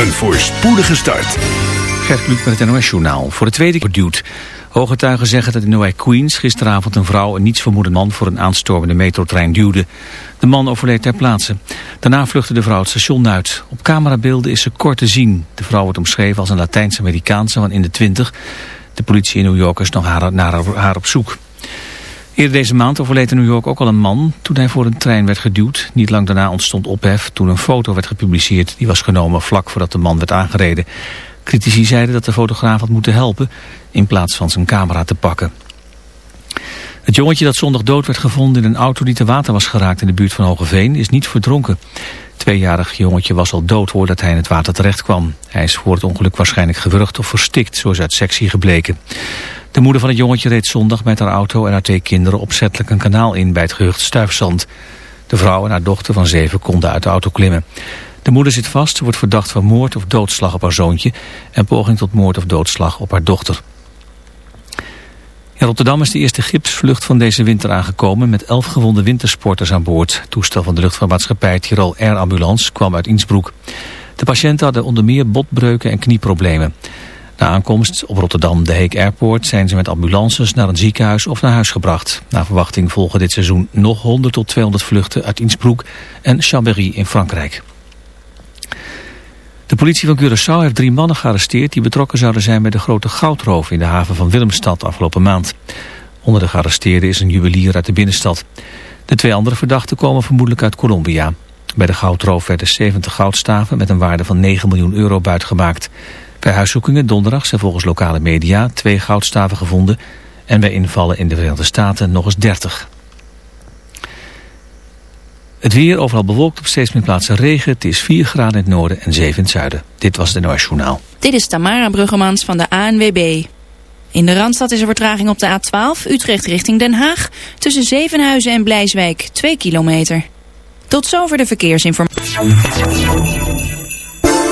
Een voorspoedige start. Gert Kluk met het NOS-journaal. Voor de tweede keer duwt. Ooggetuigen zeggen dat in New Queens gisteravond een vrouw een nietsvermoedend man voor een aanstormende metrotrein duwde. De man overleed ter plaatse. Daarna vluchtte de vrouw het station uit. Op camerabeelden is ze kort te zien. De vrouw wordt omschreven als een Latijns-Amerikaanse van in de twintig. De politie in New York is nog haar, naar haar op zoek. Eerder deze maand overleed in New York ook al een man toen hij voor een trein werd geduwd. Niet lang daarna ontstond ophef toen een foto werd gepubliceerd. Die was genomen vlak voordat de man werd aangereden. Critici zeiden dat de fotograaf had moeten helpen in plaats van zijn camera te pakken. Het jongetje dat zondag dood werd gevonden in een auto die te water was geraakt in de buurt van Hogeveen is niet verdronken. Tweejarig jongetje was al dood voordat hij in het water terecht kwam. Hij is voor het ongeluk waarschijnlijk gewurgd of verstikt, zoals uit sectie gebleken. De moeder van het jongetje reed zondag met haar auto en haar twee kinderen opzettelijk een kanaal in bij het gehucht Stuifzand. De vrouw en haar dochter van zeven konden uit de auto klimmen. De moeder zit vast, wordt verdacht van moord of doodslag op haar zoontje en poging tot moord of doodslag op haar dochter. In Rotterdam is de eerste gipsvlucht van deze winter aangekomen met elf gewonde wintersporters aan boord. toestel van de luchtvaartmaatschappij Tirol Air Ambulance kwam uit Innsbruck. De patiënten hadden onder meer botbreuken en knieproblemen. Na aankomst op Rotterdam de Heek Airport zijn ze met ambulances naar een ziekenhuis of naar huis gebracht. Na verwachting volgen dit seizoen nog 100 tot 200 vluchten uit Innsbruck en Chambéry in Frankrijk. De politie van Curaçao heeft drie mannen gearresteerd die betrokken zouden zijn bij de grote goudroof in de haven van Willemstad afgelopen maand. Onder de gearresteerden is een juwelier uit de binnenstad. De twee andere verdachten komen vermoedelijk uit Colombia. Bij de goudroof werden 70 goudstaven met een waarde van 9 miljoen euro buitgemaakt. Bij huiszoekingen donderdag zijn volgens lokale media twee goudstaven gevonden en bij invallen in de Verenigde Staten nog eens 30. Het weer overal bewolkt op steeds meer plaatsen regen. Het is 4 graden in het noorden en 7 in het zuiden. Dit was het NOS Journaal. Dit is Tamara Bruggemans van de ANWB. In de Randstad is er vertraging op de A12 Utrecht richting Den Haag. Tussen Zevenhuizen en Blijswijk 2 kilometer. Tot zover de verkeersinformatie.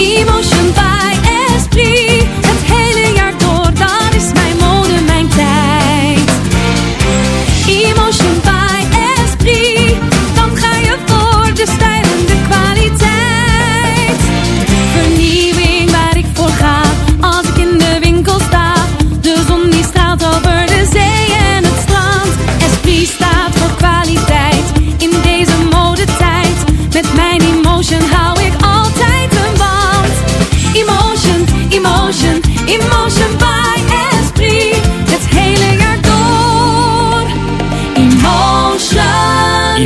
Emotion by Esprit. Het hele jaar door, dat is mijn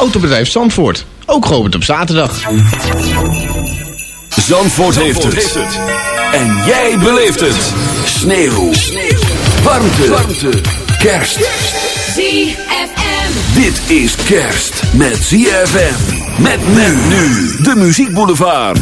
Autobedrijf Zandvoort, ook geopend op zaterdag. Zandvoort, heeft, het. En jij beleeft het. Sneeuw. Warmte. Warmte. Kerst. ZFM. Dit is kerst met ZFM. Met men nu. De Muziek Boulevard.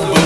possible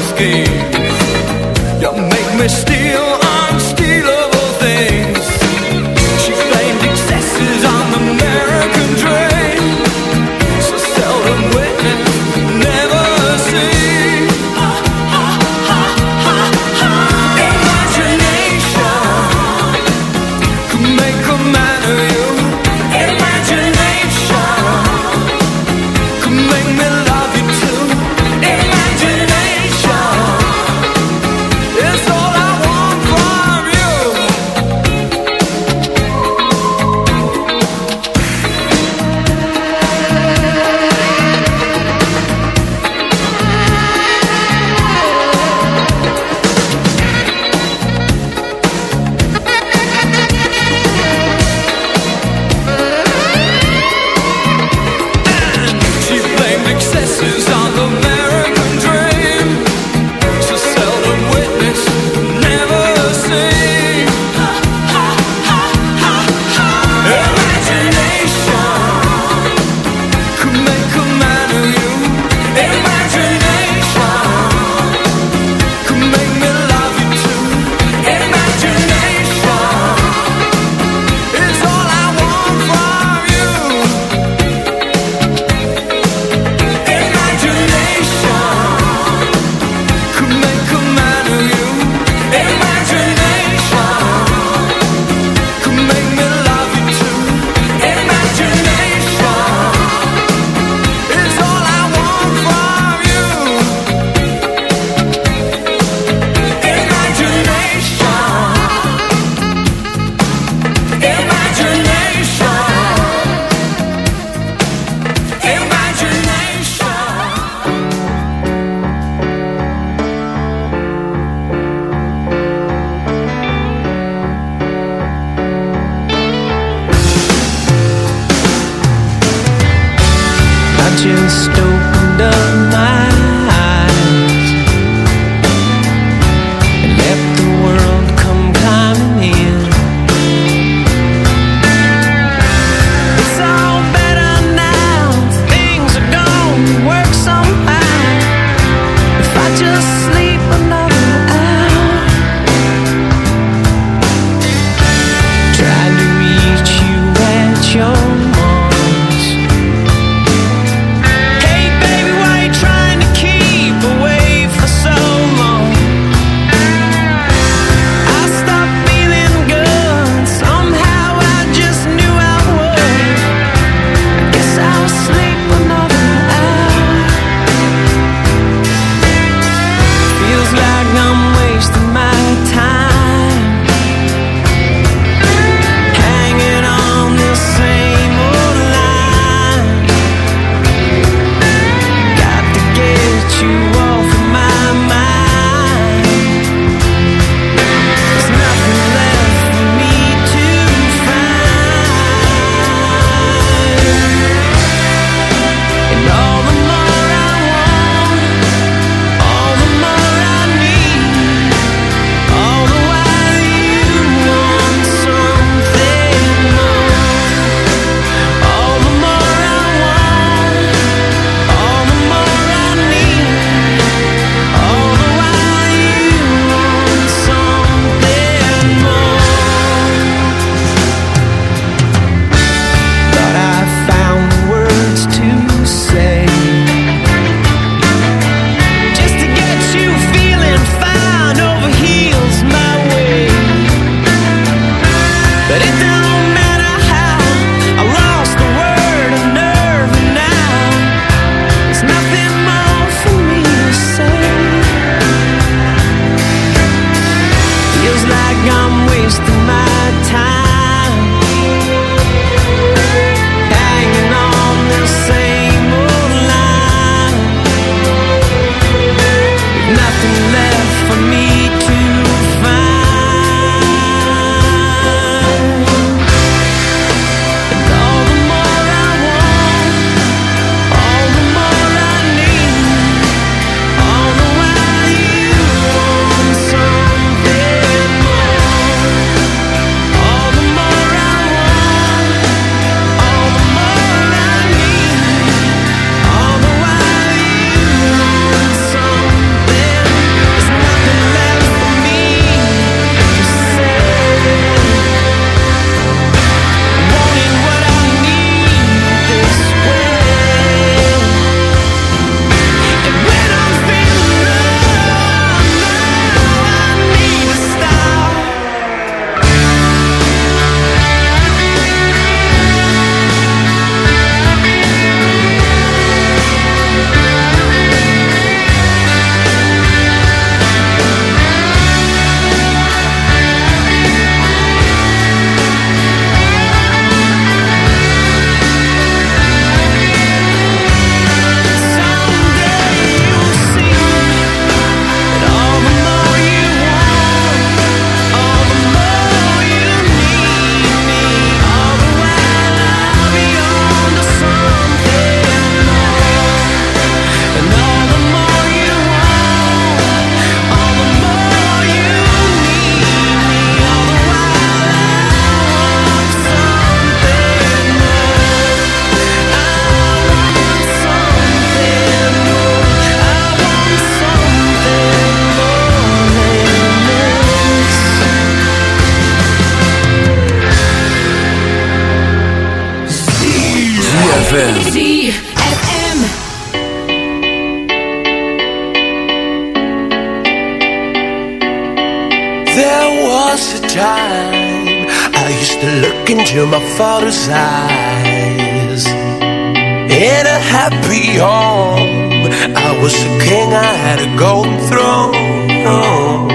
father's eyes. In a happy home, I was a king, I had a golden throne.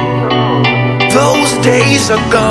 Those days are gone,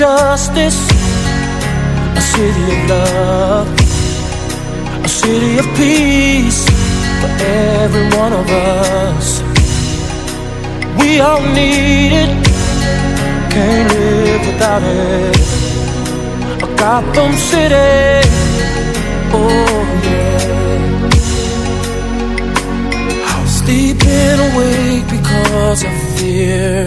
Justice. A city of love. A city of peace for every one of us. We all need it, can't live without it. A Gotham City, oh yeah. I was sleeping awake because of fear.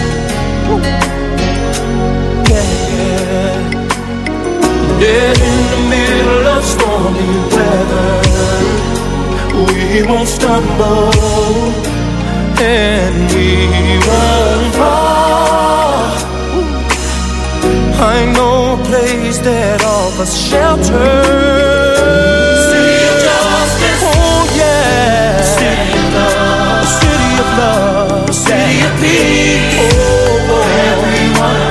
Yeah, yeah. Dead in the middle of stormy weather. We won't stumble and we won't fall. I know a place that offers shelter. City of justice. Oh yeah. City of love. City of love. City of peace. Oh, everyone.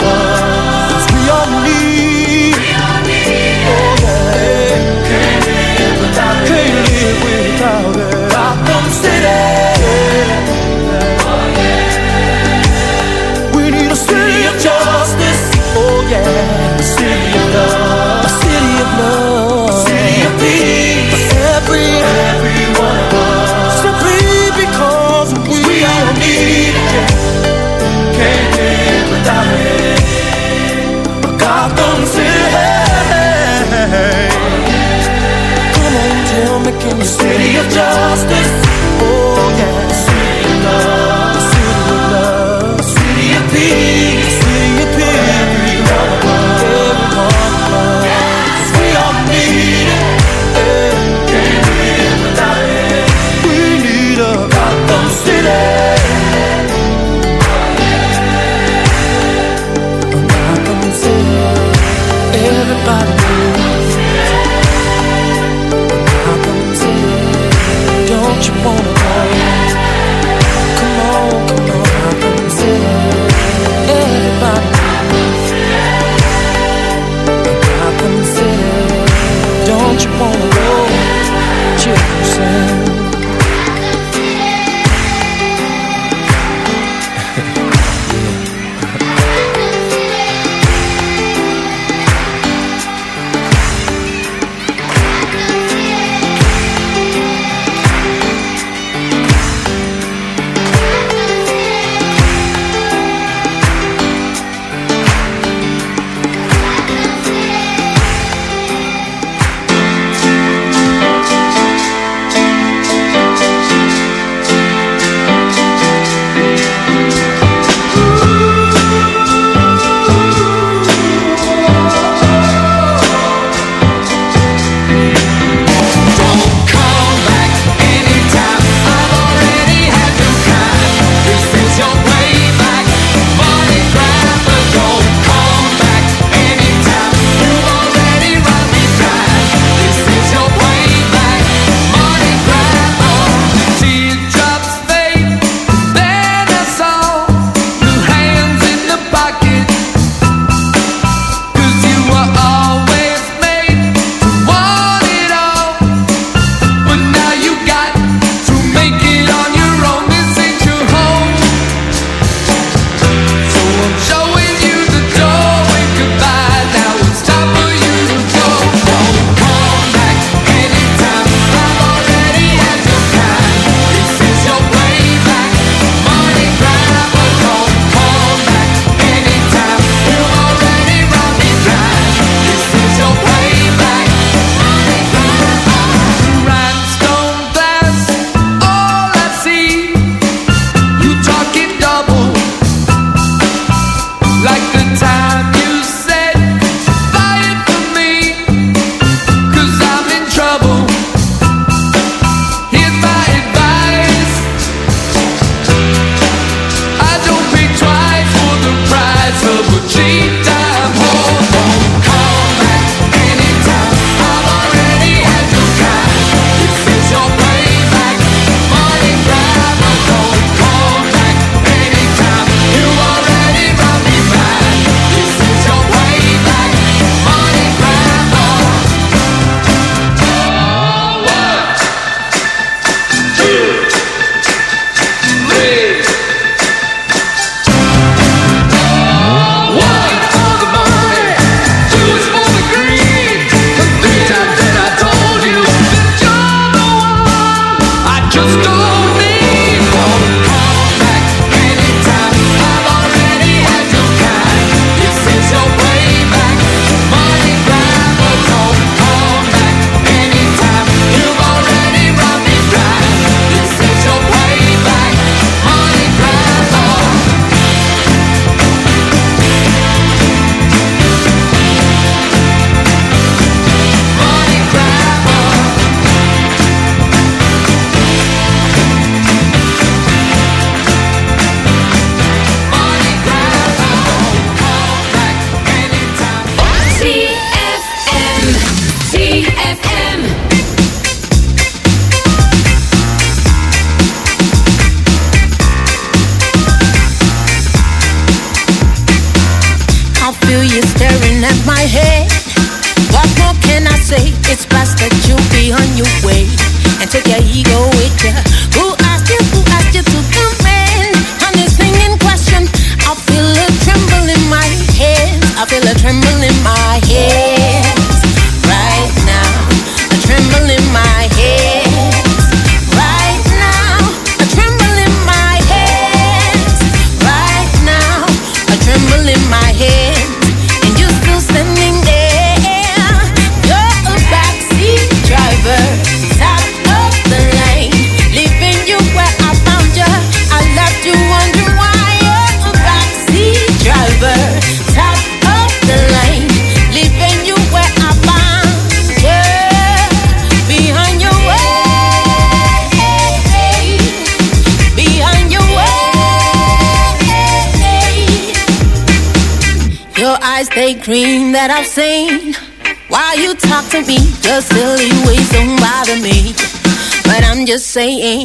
saying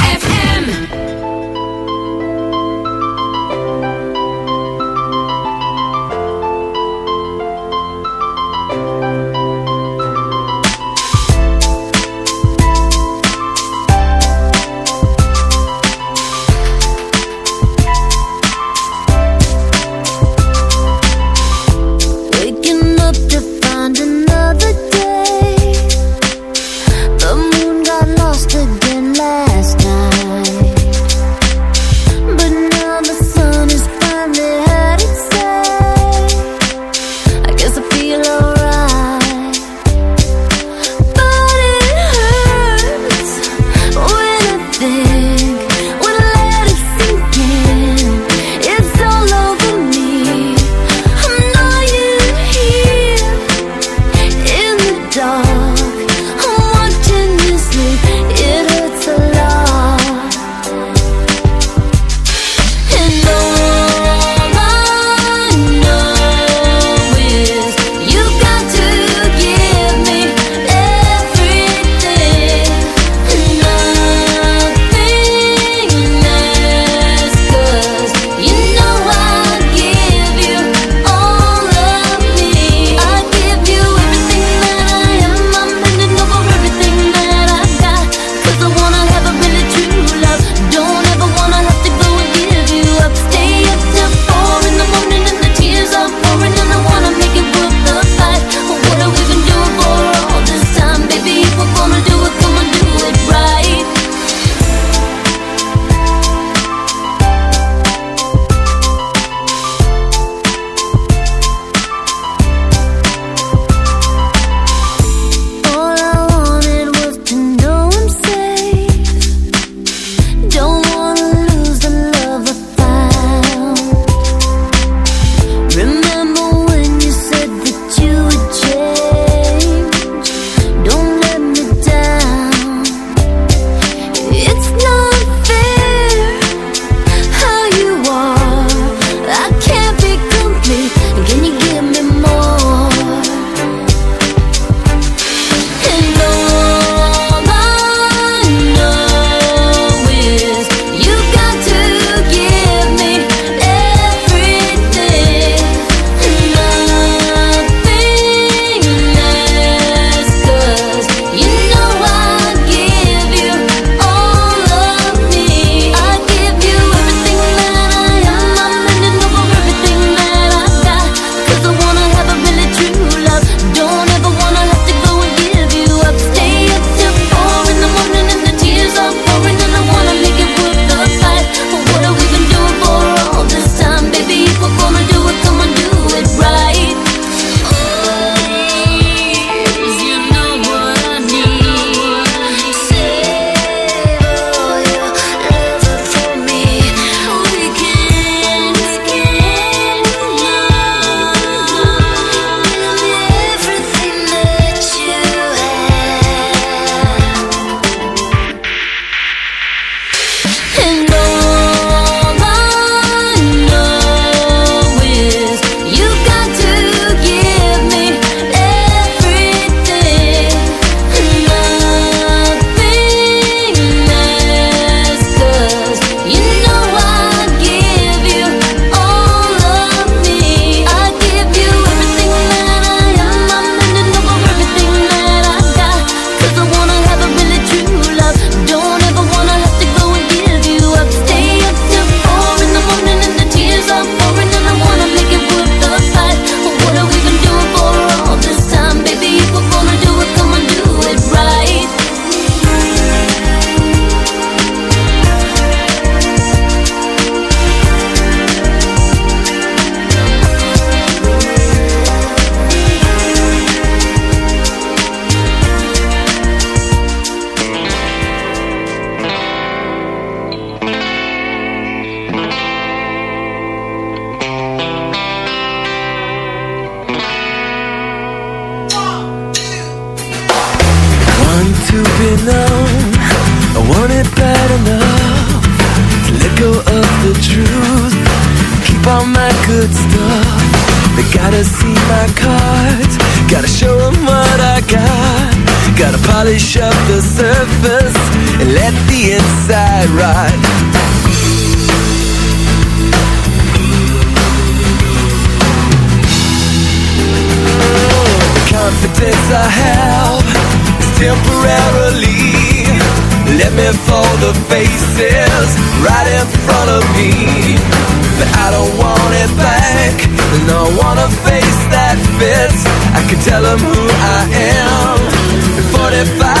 tell them who I am. 45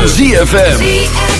Van ZFM.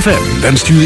ZFM wenst u